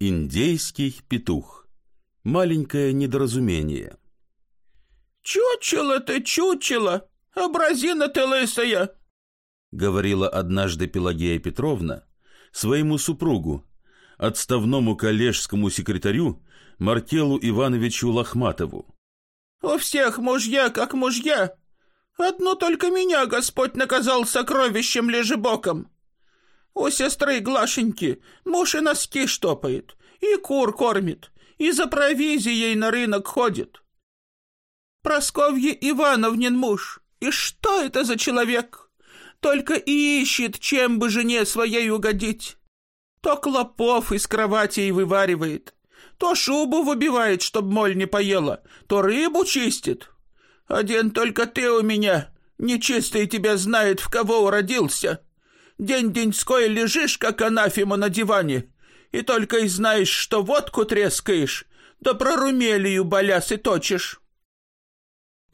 Индейский петух. Маленькое недоразумение. «Чучело ты, чучело! Образина ты лысая!» Говорила однажды Пелагея Петровна своему супругу, отставному коллежскому секретарю Маркелу Ивановичу Лохматову. «У всех мужья как мужья. Одну только меня Господь наказал сокровищем лежебоком. У сестры Глашеньки муж и носки штопает, и кур кормит, и за провизией на рынок ходит. Просковье Ивановнин муж. И что это за человек? Только и ищет, чем бы жене своей угодить. То клопов из кроватей вываривает, то шубу выбивает, чтоб моль не поела, то рыбу чистит. Один только ты у меня, нечистый тебя знает, в кого уродился. День-деньской лежишь, как анафема на диване, и только и знаешь, что водку трескаешь, да про румелию баляс и точишь».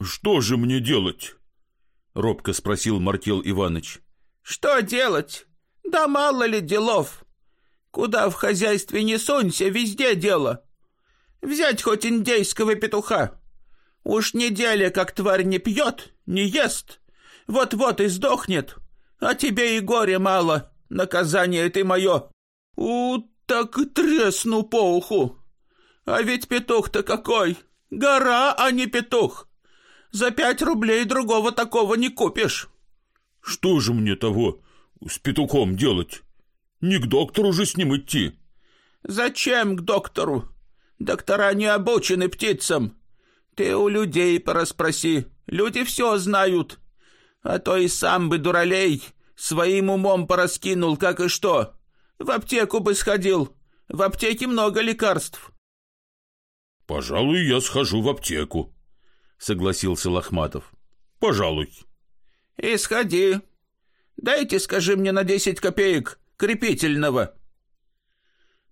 «Что же мне делать?» — робко спросил Мартел Иванович. «Что делать? Да мало ли делов. Куда в хозяйстве не сунься, везде дело. Взять хоть индейского петуха. Уж неделя, как тварь не пьет, не ест, вот-вот и сдохнет, а тебе и горе мало, наказание ты мое. У, так тресну по уху. А ведь петух-то какой, гора, а не петух. За пять рублей другого такого не купишь. Что же мне того с петухом делать? Не к доктору же с ним идти. Зачем к доктору? Доктора не обучены птицам. Ты у людей пораспроси, люди все знают. А то и сам бы, дуралей, своим умом пораскинул, как и что. В аптеку бы сходил, в аптеке много лекарств. Пожалуй, я схожу в аптеку, согласился Лохматов. Пожалуй. И сходи. Дайте, скажи мне, на десять копеек крепительного.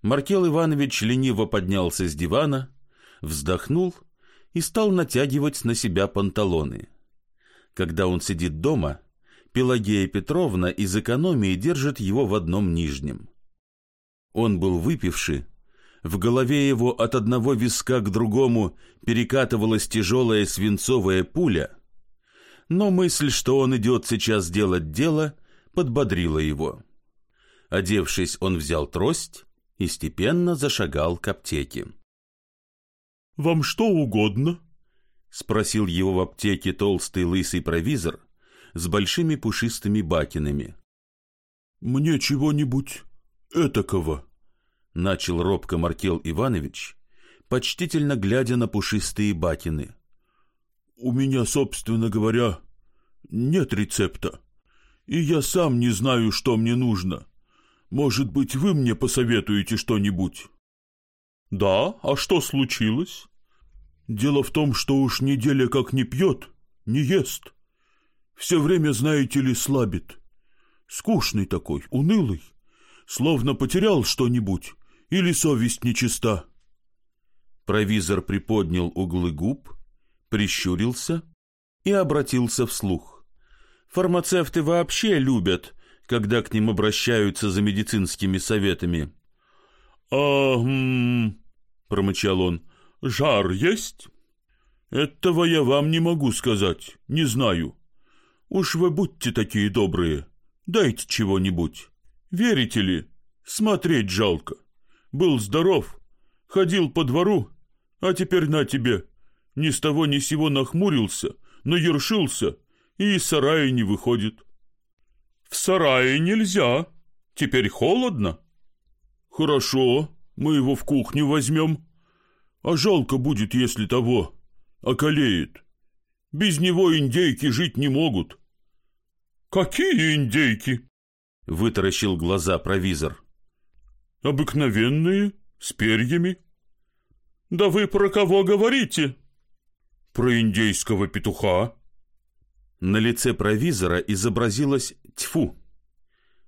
Маркел Иванович лениво поднялся с дивана, вздохнул и стал натягивать на себя панталоны. Когда он сидит дома, Пелагея Петровна из экономии держит его в одном нижнем. Он был выпивший, в голове его от одного виска к другому перекатывалась тяжелая свинцовая пуля, но мысль, что он идет сейчас делать дело, подбодрила его. Одевшись, он взял трость и степенно зашагал к аптеке. «Вам что угодно?» — спросил его в аптеке толстый лысый провизор с большими пушистыми бакинами. «Мне чего-нибудь этакого», — начал робко Маркел Иванович, почтительно глядя на пушистые бакины. «У меня, собственно говоря, нет рецепта, и я сам не знаю, что мне нужно. Может быть, вы мне посоветуете что-нибудь?» «Да, а что случилось?» «Дело в том, что уж неделя как не пьет, не ест. Все время, знаете ли, слабит. Скучный такой, унылый, словно потерял что-нибудь или совесть нечиста». Провизор приподнял углы губ, прищурился и обратился вслух. Фармацевты вообще любят, когда к ним обращаются за медицинскими советами. «А, м промычал он, — «жар есть?» «Этого я вам не могу сказать, не знаю. Уж вы будьте такие добрые, дайте чего-нибудь. Верите ли, смотреть жалко. Был здоров, ходил по двору, а теперь на тебе. Ни с того ни сего нахмурился, но ершился и из сарая не выходит». «В сарае нельзя, теперь холодно». «Хорошо, мы его в кухню возьмем. А жалко будет, если того околеет. Без него индейки жить не могут». «Какие индейки?» — вытаращил глаза провизор. «Обыкновенные, с перьями». «Да вы про кого говорите?» «Про индейского петуха». На лице провизора изобразилось «тьфу».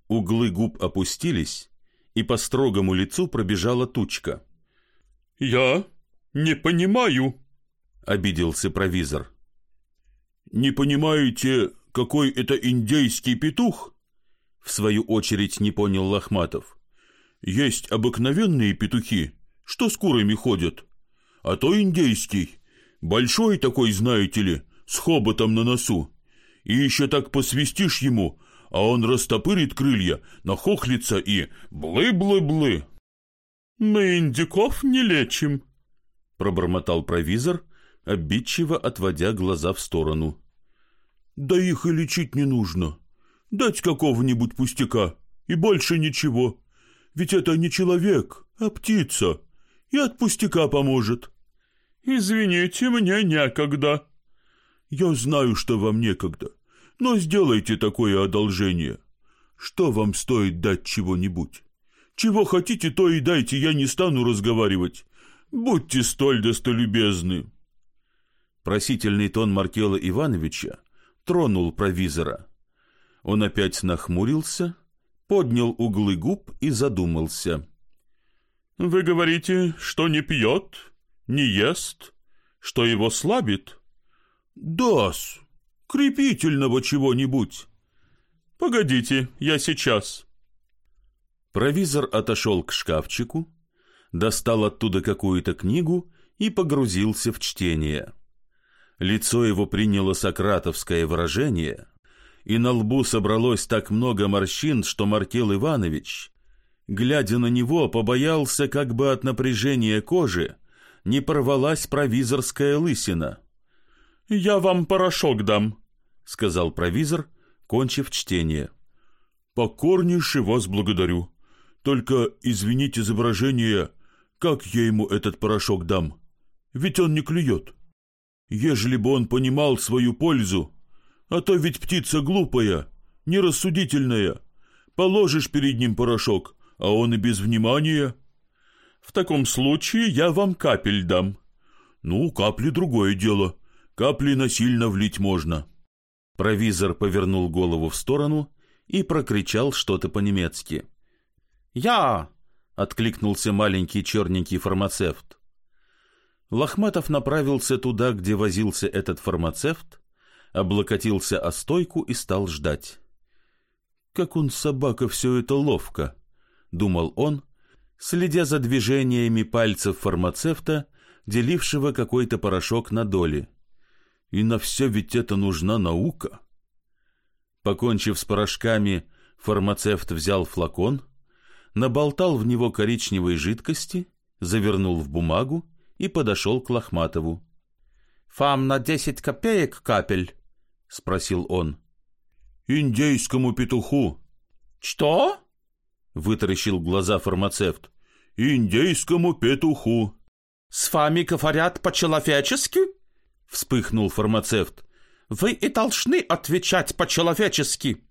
Углы губ опустились, и по строгому лицу пробежала тучка. «Я не понимаю», — обиделся провизор. «Не понимаете, какой это индейский петух?» В свою очередь не понял Лохматов. Есть обыкновенные петухи, что с курами ходят, а то индейский, большой такой, знаете ли, с хоботом на носу. И еще так посвистишь ему, а он растопырит крылья, нахохлится и блы-блы-блы. «Мы индюков не лечим», — пробормотал провизор, обидчиво отводя глаза в сторону. «Да их и лечить не нужно. Дать какого-нибудь пустяка, и больше ничего. Ведь это не человек, а птица, и от пустяка поможет». «Извините, мне некогда». «Я знаю, что вам некогда, но сделайте такое одолжение. Что вам стоит дать чего-нибудь? Чего хотите, то и дайте, я не стану разговаривать. Будьте столь достолюбезны». Просительный тон Маркела Ивановича тронул провизора. Он опять нахмурился, поднял углы губ и задумался. «Вы говорите, что не пьет, не ест, что его слабит?» «Да-с, крепительного чего-нибудь». «Погодите, я сейчас». Провизор отошел к шкафчику, достал оттуда какую-то книгу и погрузился в чтение. Лицо его приняло сократовское выражение, и на лбу собралось так много морщин, что Маркел Иванович, глядя на него, побоялся, как бы от напряжения кожи не порвалась провизорская лысина. «Я вам порошок дам», — сказал провизор, кончив чтение. «Покорнейше вас благодарю. Только извините изображение, как я ему этот порошок дам? Ведь он не клюет». Ежели бы он понимал свою пользу, а то ведь птица глупая, нерассудительная. Положишь перед ним порошок, а он и без внимания. В таком случае я вам капель дам. Ну, капли другое дело. Капли насильно влить можно. Провизор повернул голову в сторону и прокричал что-то по-немецки. «Я!» — откликнулся маленький черненький фармацевт. Лохматов направился туда, где возился этот фармацевт, облокотился о стойку и стал ждать. «Как он, собака, все это ловко!» — думал он, следя за движениями пальцев фармацевта, делившего какой-то порошок на доли. «И на все ведь это нужна наука!» Покончив с порошками, фармацевт взял флакон, наболтал в него коричневой жидкости, завернул в бумагу и подошел к Лохматову. «Фам на десять копеек капель?» — спросил он. «Индейскому петуху». «Что?» — вытаращил глаза фармацевт. «Индейскому петуху». «С вами говорят по-человечески?» — вспыхнул фармацевт. «Вы и должны отвечать по-человечески».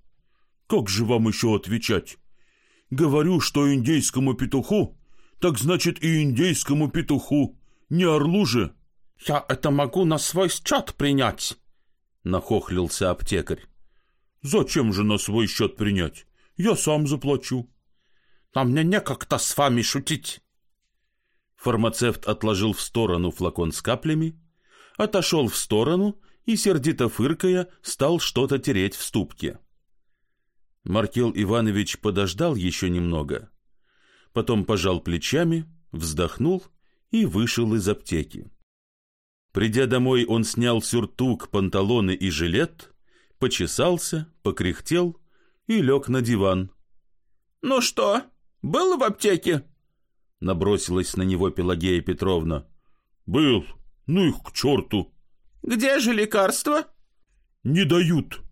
«Как же вам еще отвечать? Говорю, что индейскому петуху, так значит и индейскому петуху. Не орлу же. Я это могу на свой счет принять, нахохлился аптекарь. Зачем же на свой счет принять? Я сам заплачу. А мне некогда с вами шутить. Фармацевт отложил в сторону флакон с каплями, отошел в сторону и, сердито фыркая, стал что-то тереть в ступке. Маркел Иванович подождал еще немного, потом пожал плечами, вздохнул и вышел из аптеки. Придя домой, он снял сюртук, панталоны и жилет, почесался, покряхтел и лег на диван. «Ну что, был в аптеке?» Набросилась на него Пелагея Петровна. «Был. Ну их к черту!» «Где же лекарства?» «Не дают!»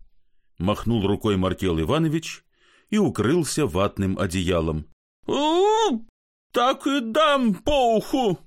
Махнул рукой Маркел Иванович и укрылся ватным одеялом. «У, -у, -у так и дам по уху!»